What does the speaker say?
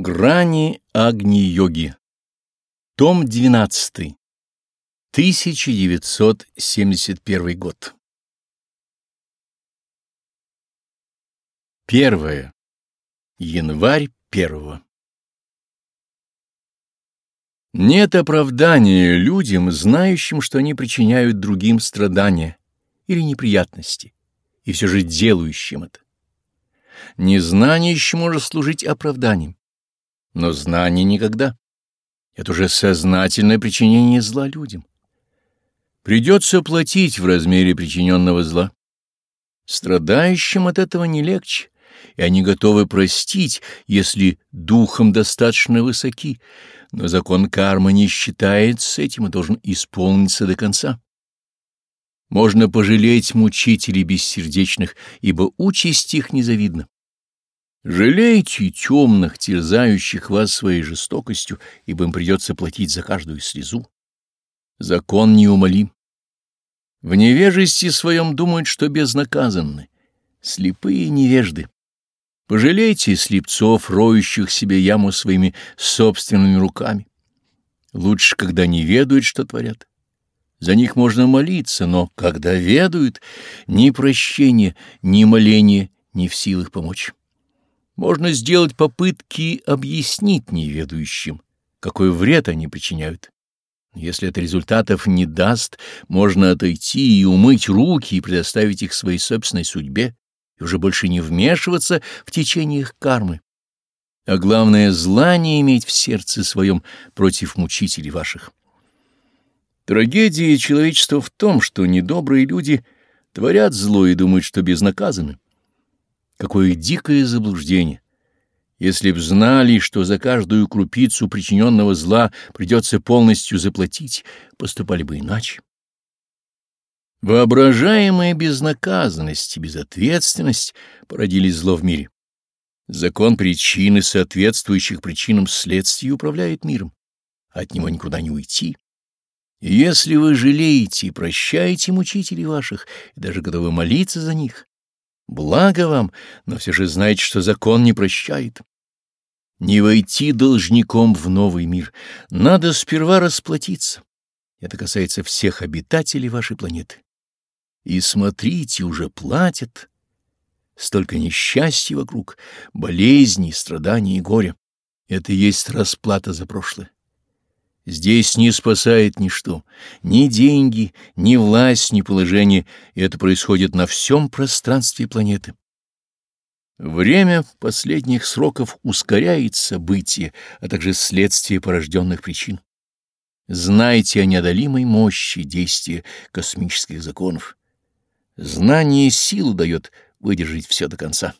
Грани Агни-йоги. Том 12. 1971 год. Первое. Январь первого. Нет оправдания людям, знающим, что они причиняют другим страдания или неприятности, и все же делающим это. Незнание еще может служить оправданием но знание никогда. Это уже сознательное причинение зла людям. Придется платить в размере причиненного зла. Страдающим от этого не легче, и они готовы простить, если духом достаточно высоки, но закон кармы не считается этим и должен исполниться до конца. Можно пожалеть мучителей бессердечных, ибо участь их незавидна. Жалейте темных, терзающих вас своей жестокостью, ибо им придется платить за каждую слезу. Закон неумолим. В невежестве своем думают, что безнаказанны. Слепые невежды. Пожалейте слепцов, роющих себе яму своими собственными руками. Лучше, когда не ведают, что творят. За них можно молиться, но когда ведают, ни прощения, ни моления не в силах помочь. Можно сделать попытки объяснить неведающим, какой вред они причиняют. Если это результатов не даст, можно отойти и умыть руки и предоставить их своей собственной судьбе, и уже больше не вмешиваться в течение их кармы. А главное, зла не иметь в сердце своем против мучителей ваших. Трагедия человечества в том, что недобрые люди творят зло и думают, что безнаказаны. Какое дикое заблуждение! Если б знали, что за каждую крупицу причиненного зла придется полностью заплатить, поступали бы иначе. Воображаемая безнаказанность и безответственность породили зло в мире. Закон причины, соответствующих причинам следствий, управляет миром. От него никуда не уйти. если вы жалеете и прощаете мучителей ваших, и даже готовы молиться за них, Благо вам, но все же знайте, что закон не прощает. Не войти должником в новый мир. Надо сперва расплатиться. Это касается всех обитателей вашей планеты. И смотрите, уже платят. Столько несчастья вокруг, болезней, страданий и горя. Это и есть расплата за прошлое. Здесь не спасает ничто, ни деньги, ни власть, ни положение, и это происходит на всем пространстве планеты. Время последних сроков ускоряет события, а также следствие порожденных причин. Знайте о неодолимой мощи действия космических законов. Знание силу дает выдержать все до конца.